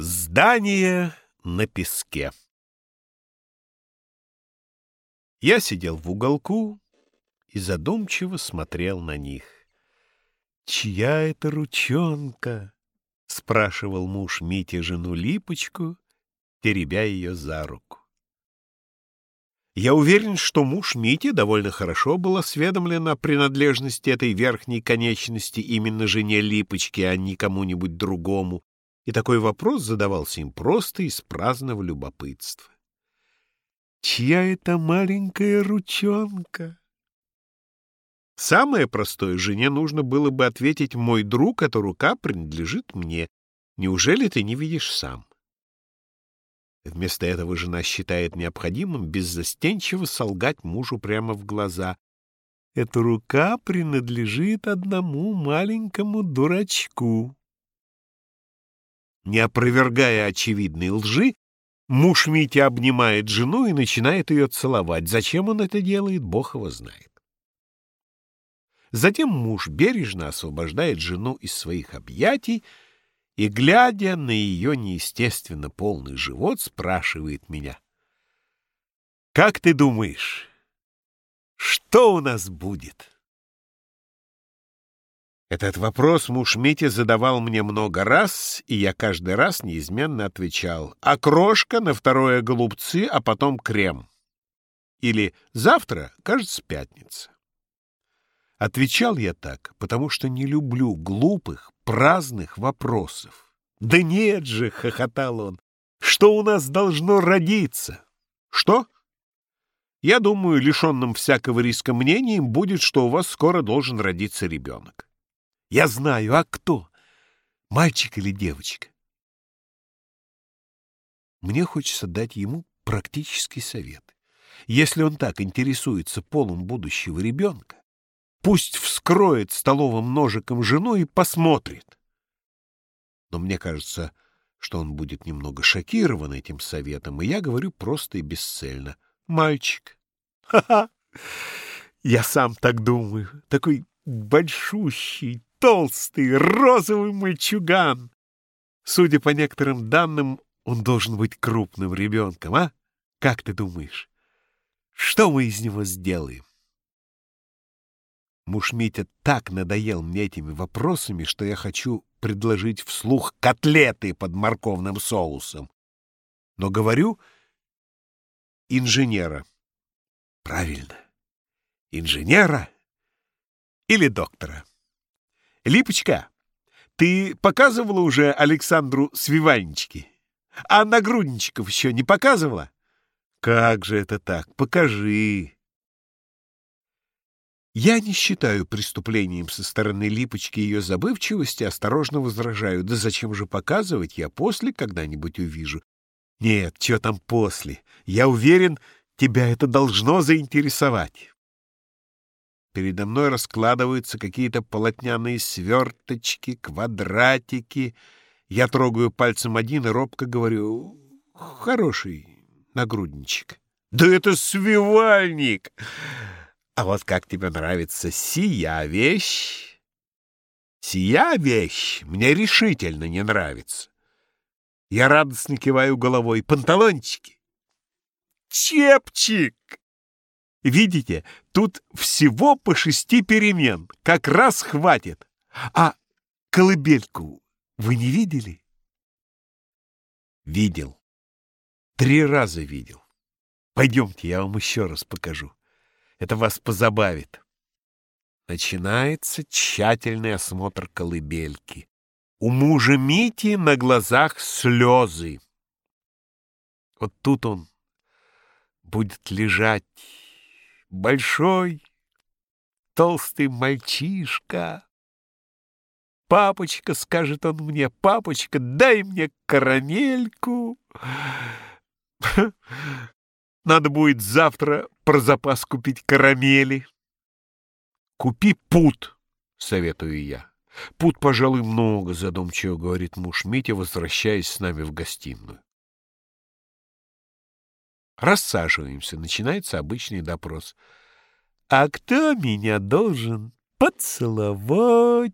Здание на песке Я сидел в уголку и задумчиво смотрел на них. «Чья это ручонка?» — спрашивал муж Мити жену Липочку, теребя ее за руку. Я уверен, что муж Мити довольно хорошо был осведомлен о принадлежности этой верхней конечности именно жене Липочки, а не кому-нибудь другому, и такой вопрос задавался им просто из праздного любопытства. «Чья это маленькая ручонка?» Самое простое жене нужно было бы ответить «Мой друг, эта рука принадлежит мне. Неужели ты не видишь сам?» Вместо этого жена считает необходимым беззастенчиво солгать мужу прямо в глаза. «Эта рука принадлежит одному маленькому дурачку». Не опровергая очевидной лжи, муж Митя обнимает жену и начинает ее целовать. Зачем он это делает, бог его знает. Затем муж бережно освобождает жену из своих объятий и, глядя на ее неестественно полный живот, спрашивает меня. «Как ты думаешь, что у нас будет?» Этот вопрос муж Митя задавал мне много раз, и я каждый раз неизменно отвечал «Окрошка, на второе голубцы, а потом крем». Или «Завтра, кажется, пятница». Отвечал я так, потому что не люблю глупых, праздных вопросов. «Да нет же!» — хохотал он. «Что у нас должно родиться?» «Что?» «Я думаю, лишенным всякого риска мнением будет, что у вас скоро должен родиться ребенок». Я знаю, а кто? Мальчик или девочка? Мне хочется дать ему практический совет. Если он так интересуется полом будущего ребенка, пусть вскроет столовым ножиком жену и посмотрит. Но мне кажется, что он будет немного шокирован этим советом, и я говорю просто и бесцельно. Мальчик. Ха-ха! Я сам так думаю. Такой большущий, толстый, розовый мальчуган. Судя по некоторым данным, он должен быть крупным ребенком, а? Как ты думаешь? Что мы из него сделаем? Муж Митя так надоел мне этими вопросами, что я хочу предложить вслух котлеты под морковным соусом. Но говорю инженера. Правильно. Инженера или доктора. Липочка, ты показывала уже Александру свивальнички? А нагрудничков еще не показывала? Как же это так? Покажи. Я не считаю преступлением со стороны Липочки ее забывчивости, осторожно возражаю. Да зачем же показывать? Я после когда-нибудь увижу. Нет, что там после? Я уверен, тебя это должно заинтересовать. Передо мной раскладываются какие-то полотняные сверточки, квадратики. Я трогаю пальцем один и робко говорю «Хороший нагрудничек». «Да это свивальник!» «А вот как тебе нравится сия вещь?» «Сия вещь мне решительно не нравится». Я радостно киваю головой. «Панталончики!» «Чепчик!» Видите, тут всего по шести перемен. Как раз хватит. А колыбельку вы не видели? Видел. Три раза видел. Пойдемте, я вам еще раз покажу. Это вас позабавит. Начинается тщательный осмотр колыбельки. У мужа Мити на глазах слезы. Вот тут он будет лежать большой, толстый мальчишка. «Папочка», — скажет он мне, — «папочка, дай мне карамельку». Надо будет завтра про запас купить карамели. «Купи пут», — советую я. «Пут, пожалуй, много», — задумчиво говорит муж Митя, возвращаясь с нами в гостиную. Рассаживаемся, начинается обычный допрос. «А кто меня должен поцеловать?»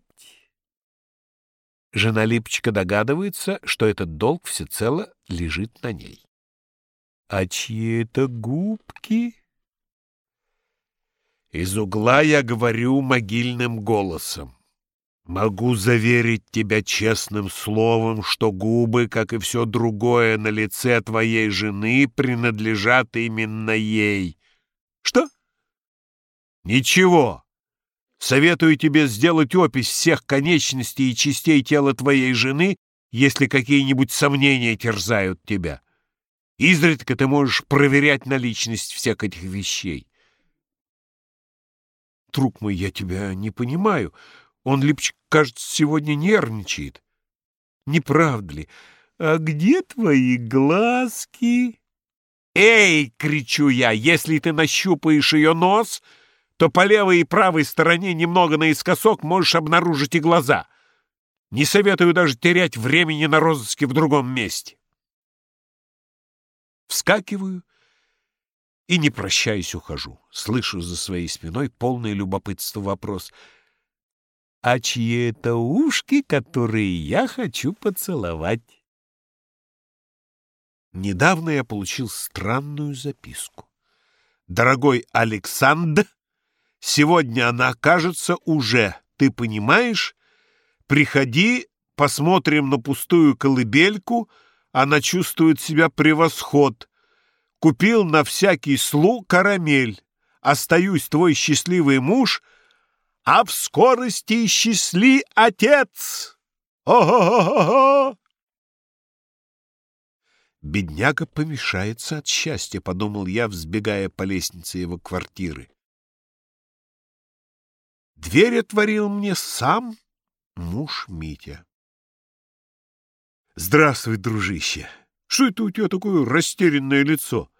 Жена Липочка догадывается, что этот долг всецело лежит на ней. А чьи это губки? Из угла я говорю могильным голосом. Могу заверить тебя честным словом, что губы, как и все другое на лице твоей жены, принадлежат именно ей. Что? Ничего. Советую тебе сделать опись всех конечностей и частей тела твоей жены, если какие-нибудь сомнения терзают тебя. Изредка ты можешь проверять наличность всех этих вещей. Друг мой, я тебя не понимаю. Он, Липчик, кажется, сегодня нервничает. Не правда ли? А где твои глазки? «Эй!» — кричу я. «Если ты нащупаешь ее нос, то по левой и правой стороне немного наискосок можешь обнаружить и глаза. Не советую даже терять времени на розыске в другом месте». Вскакиваю и, не прощаясь, ухожу. Слышу за своей спиной полное любопытство вопрос. «А чьи это ушки, которые я хочу поцеловать?» Недавно я получил странную записку. «Дорогой Александр, сегодня она окажется уже, ты понимаешь? Приходи, посмотрим на пустую колыбельку, она чувствует себя превосход. Купил на всякий слу карамель. Остаюсь твой счастливый муж, а в скорости счастли отец. О-го-го-го!» Бедняга помешается от счастья, — подумал я, взбегая по лестнице его квартиры. Дверь отворил мне сам муж Митя. — Здравствуй, дружище! Что это у тебя такое растерянное лицо?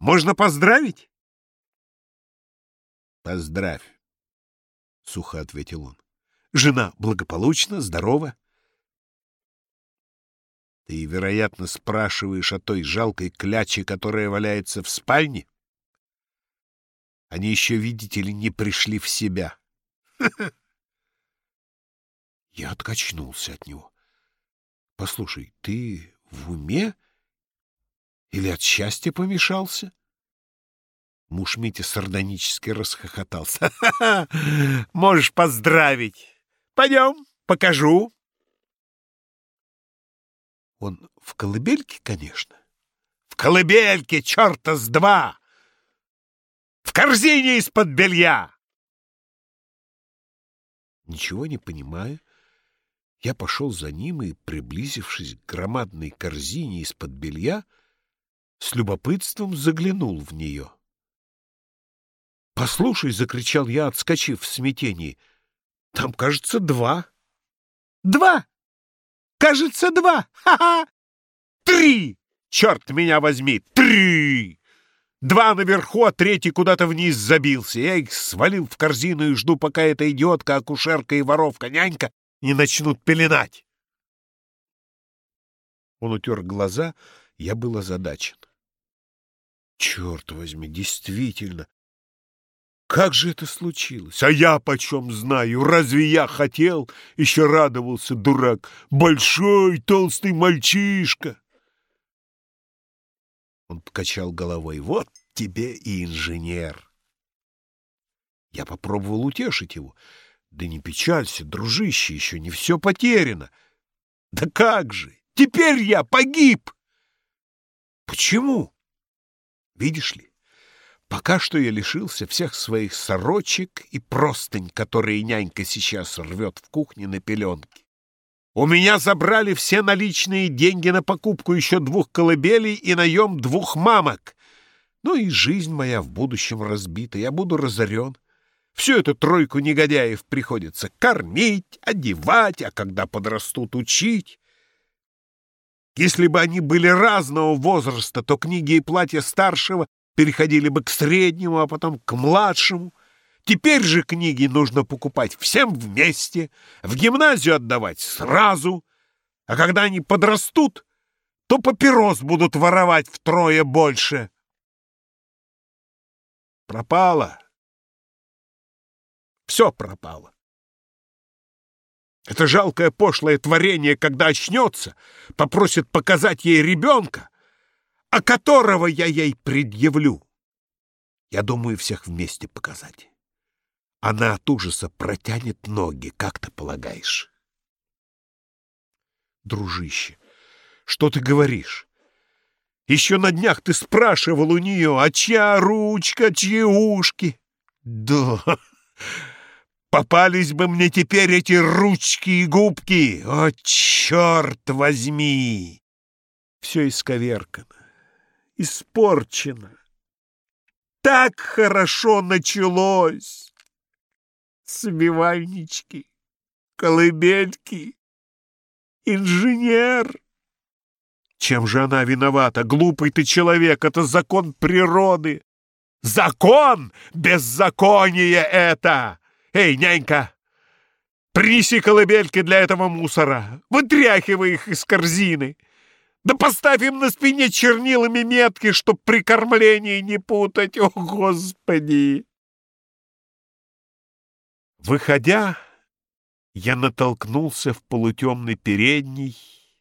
Можно поздравить? — Поздравь, — сухо ответил он. — Жена благополучна, здорова? — Ты, вероятно, спрашиваешь о той жалкой кляче, которая валяется в спальне? Они еще, видите ли, не пришли в себя. Я откачнулся от него. — Послушай, ты в уме? Или от счастья помешался? Муж Митя сардонически расхохотался. — Можешь поздравить. Пойдем, покажу. Он в колыбельке, конечно. В колыбельке, черта с два! В корзине из-под белья! Ничего не понимая, я пошел за ним и, приблизившись к громадной корзине из-под белья, с любопытством заглянул в нее. «Послушай!» — закричал я, отскочив в смятении. «Там, кажется, два». «Два! Кажется, два! Ха-ха! Три! Черт меня возьми! Три!» Два наверху, а третий куда-то вниз забился. Я их свалил в корзину и жду, пока эта идиотка, акушерка и воровка-нянька не начнут пеленать. Он утер глаза, я был озадачен. Черт возьми, действительно, как же это случилось? А я почем знаю? Разве я хотел? Еще радовался, дурак. Большой толстый мальчишка. Он покачал головой. Вот тебе и инженер. Я попробовал утешить его. Да не печалься, дружище, еще не все потеряно. Да как же! Теперь я погиб! Почему? Видишь ли, пока что я лишился всех своих сорочек и простынь, которые нянька сейчас рвет в кухне на пеленке. У меня забрали все наличные деньги на покупку еще двух колыбелей и наем двух мамок. Ну и жизнь моя в будущем разбита, я буду разорен. Всю эту тройку негодяев приходится кормить, одевать, а когда подрастут, учить. Если бы они были разного возраста, то книги и платья старшего переходили бы к среднему, а потом к младшему. Теперь же книги нужно покупать всем вместе, в гимназию отдавать сразу, а когда они подрастут, то папирос будут воровать втрое больше. Пропало. Все пропало. Это жалкое пошлое творение, когда очнется, попросит показать ей ребенка, а которого я ей предъявлю. Я думаю, всех вместе показать. Она от ужаса протянет ноги, как ты полагаешь? Дружище, что ты говоришь? Еще на днях ты спрашивал у нее, а чья ручка, чьи ушки? Да, попались бы мне теперь эти ручки и губки. О, черт возьми! Все исковеркано, испорчено. Так хорошо началось. Смевальнички, колыбельки, инженер. Чем же она виновата? Глупый ты человек, это закон природы. Закон! Беззаконие это! Эй, нянька, принеси колыбельки для этого мусора, вытряхивай их из корзины. Да поставь им на спине чернилами метки, чтоб при кормлении не путать. О, Господи! Выходя, я натолкнулся в полутемный передний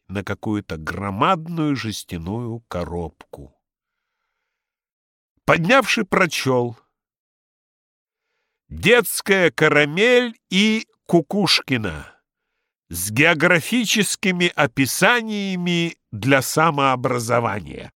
на какую-то громадную жестяную коробку. Поднявший прочел «Детская карамель и Кукушкина» с географическими описаниями для самообразования.